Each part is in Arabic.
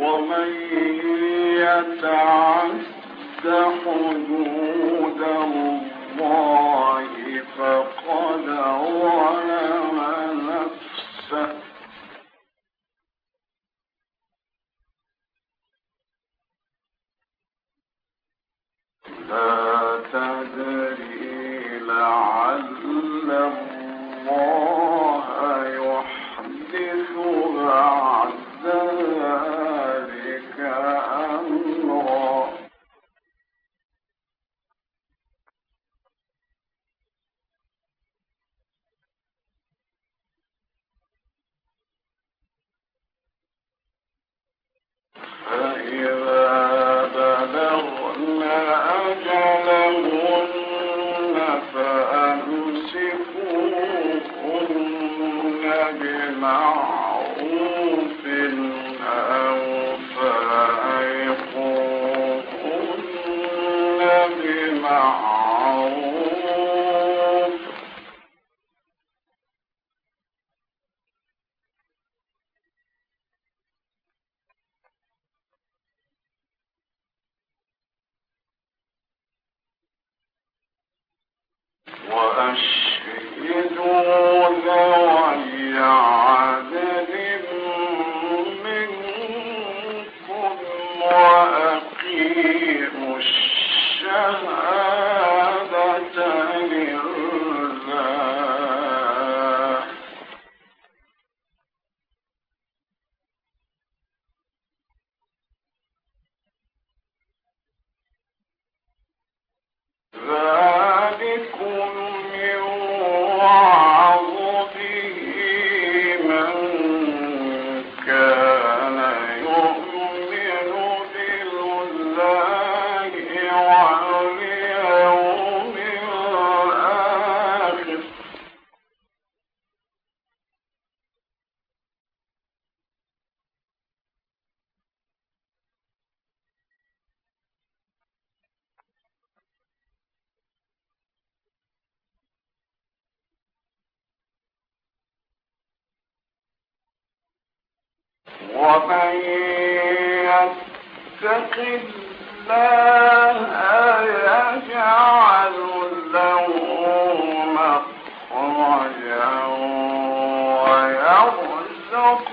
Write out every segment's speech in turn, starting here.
ومن حدود الله فقد نفسه. لا تدري لعل الله uh, uh...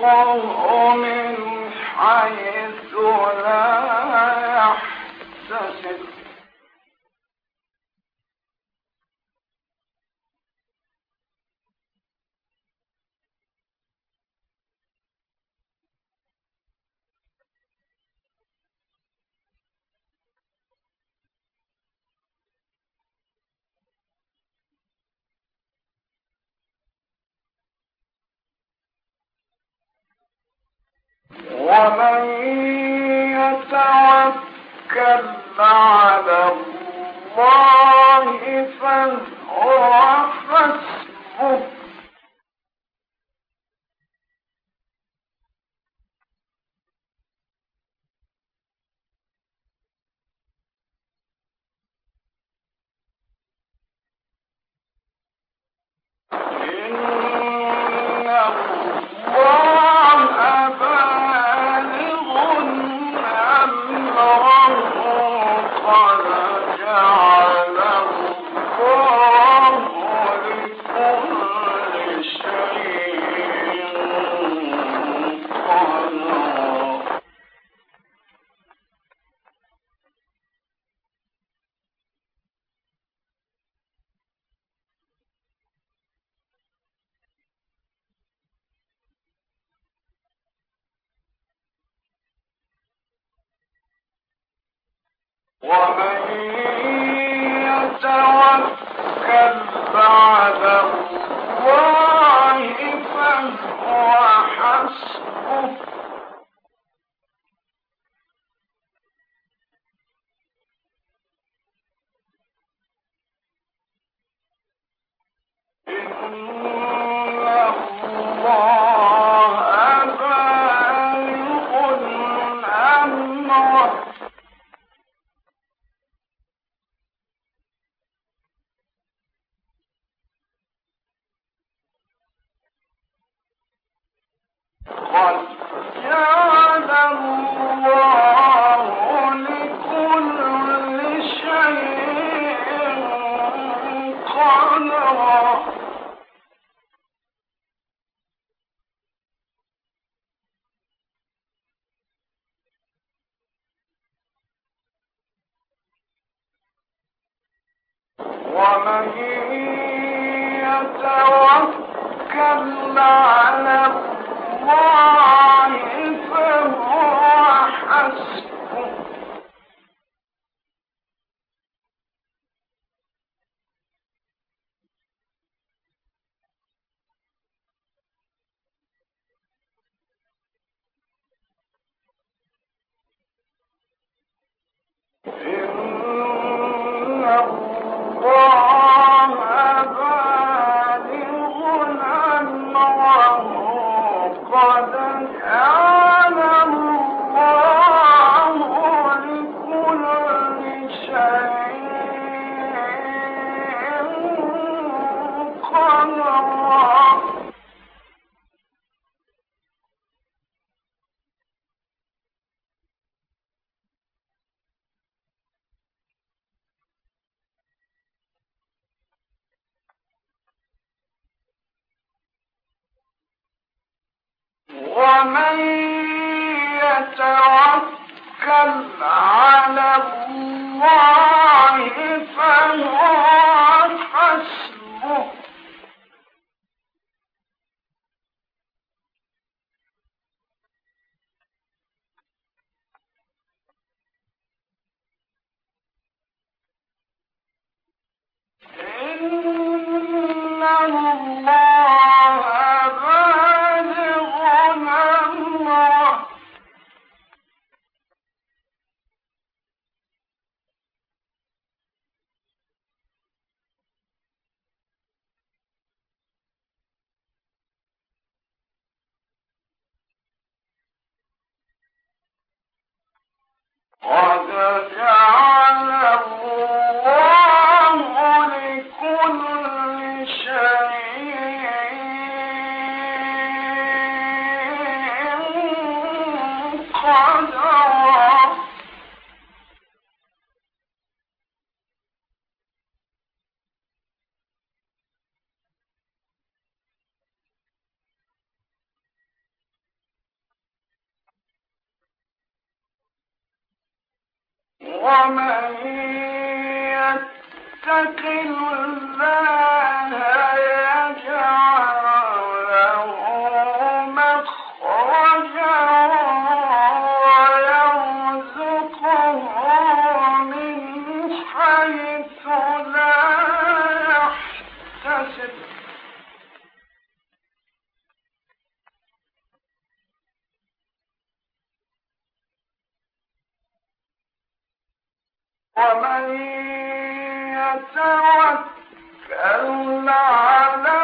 ويرزقه من حيث لا ومن يتوكل على الله فهو حسبه. ومن Thank you. ومن يتوكل على الله إن الله قد ومن يتوكل على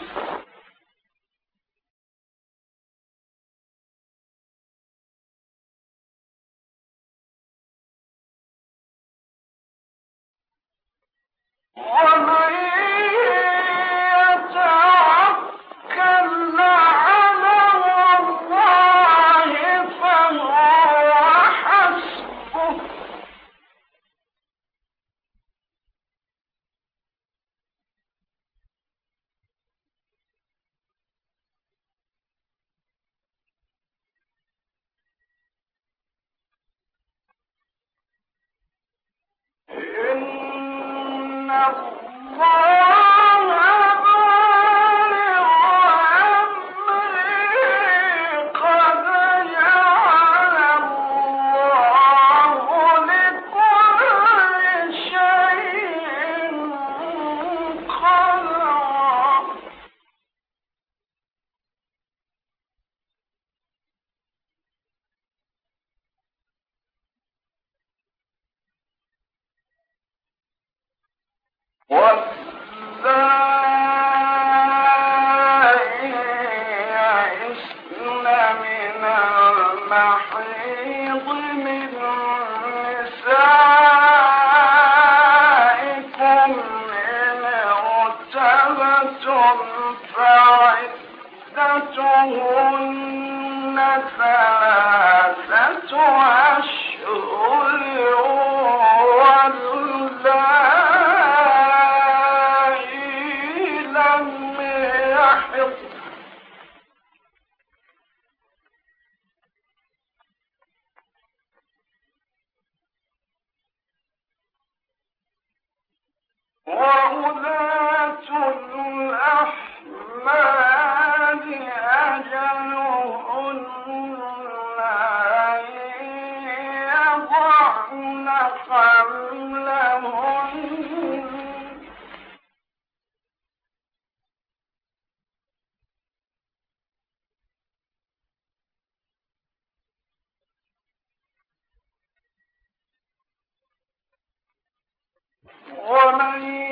out ذلك أمر الله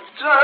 Doctor!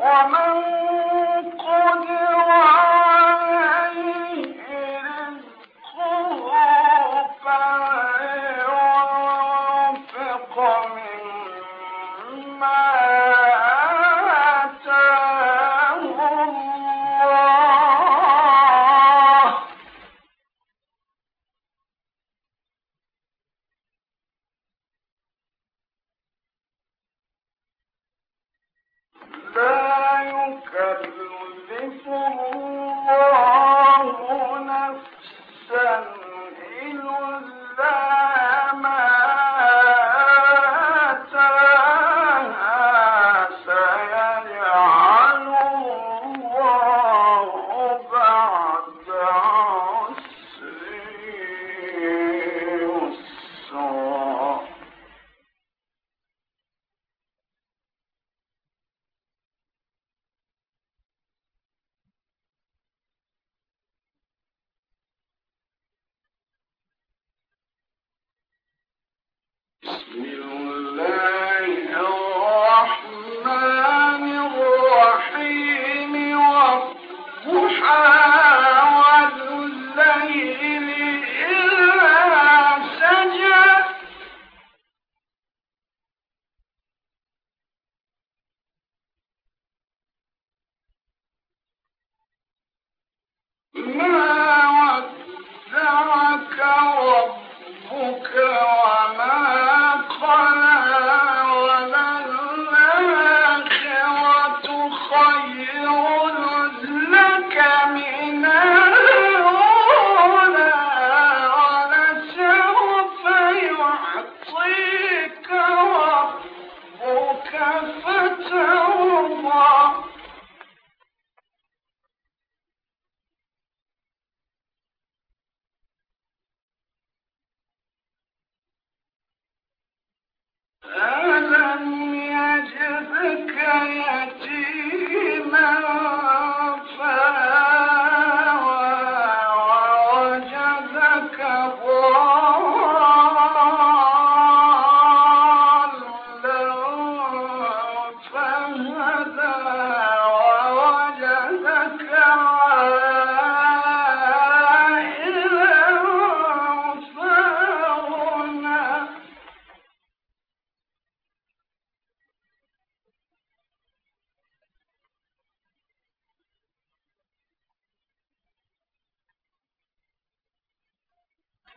ومن بسم الله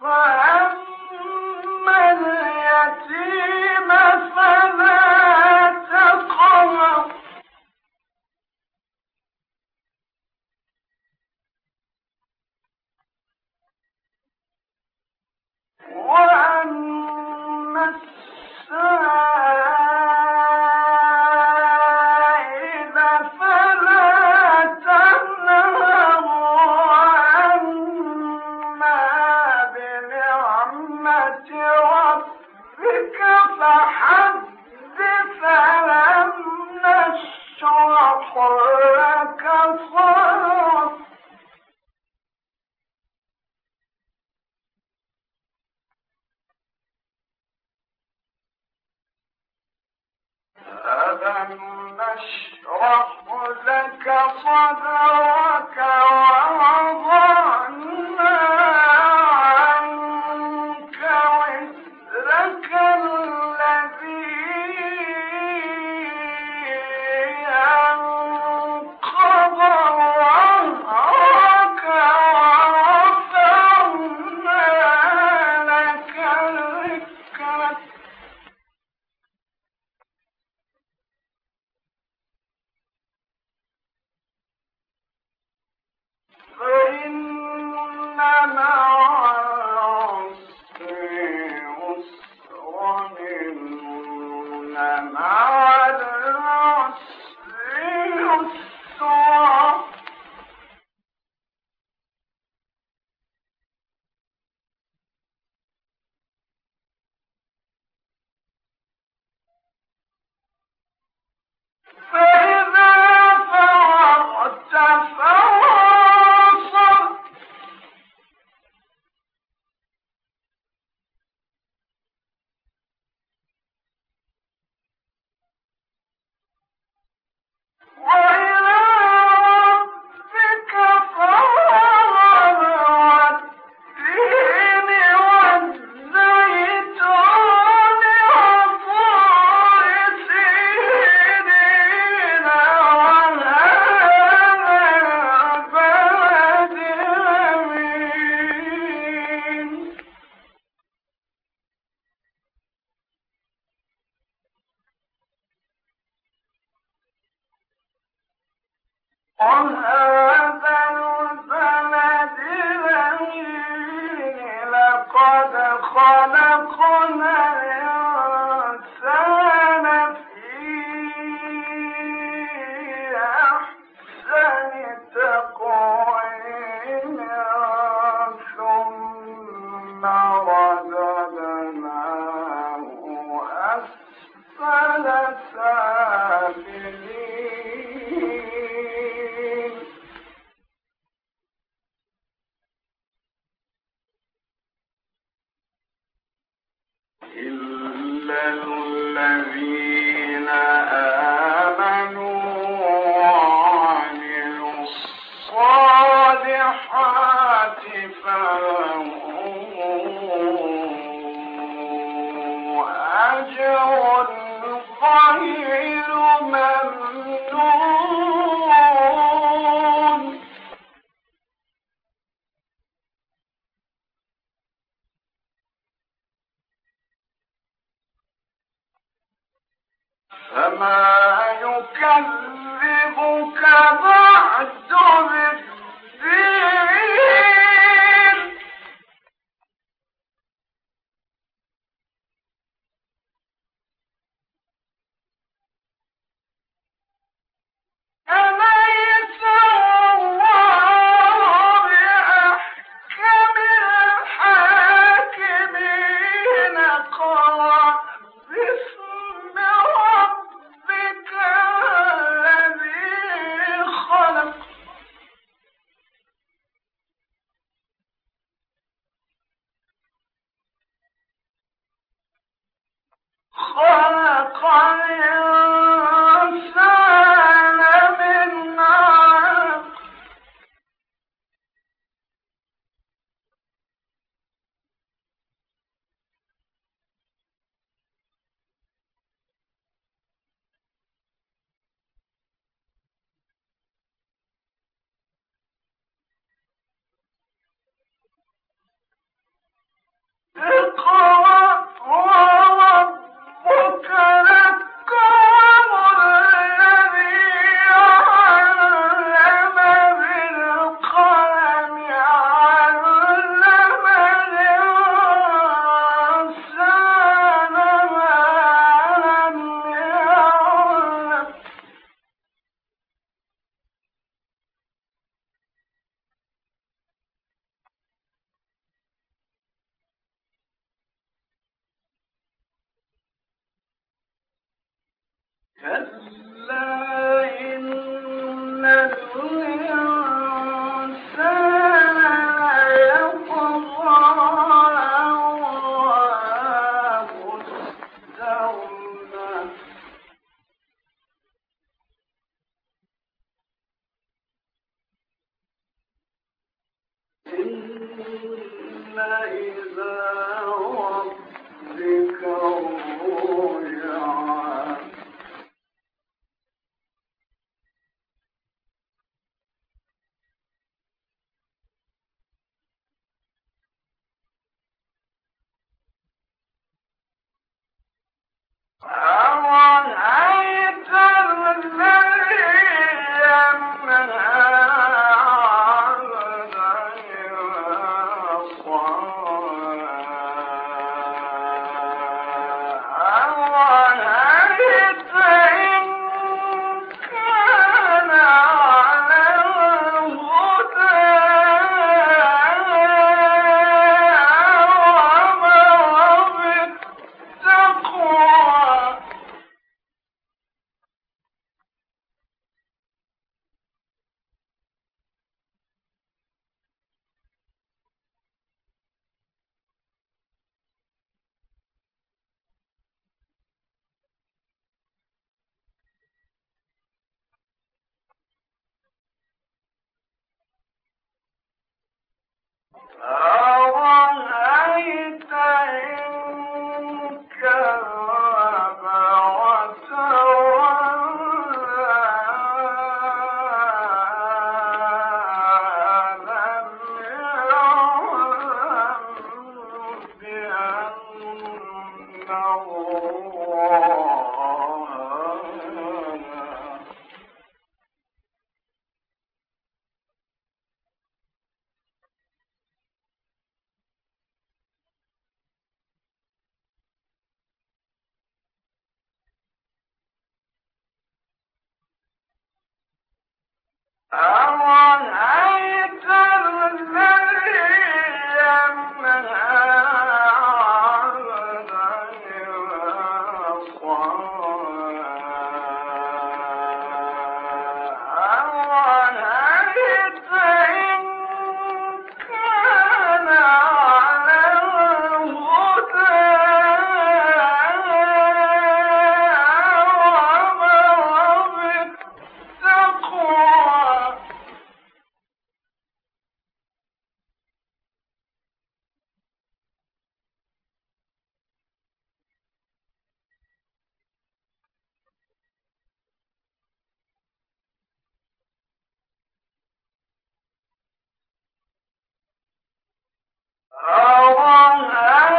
فأما اليتيم فلا لك صدرا قد خلقنا فما يكذبك بعد كلا إن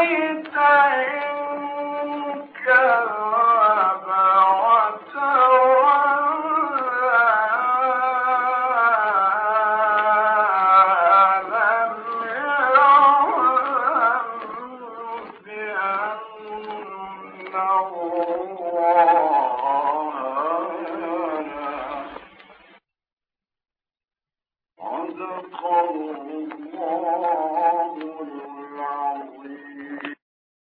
الشيطان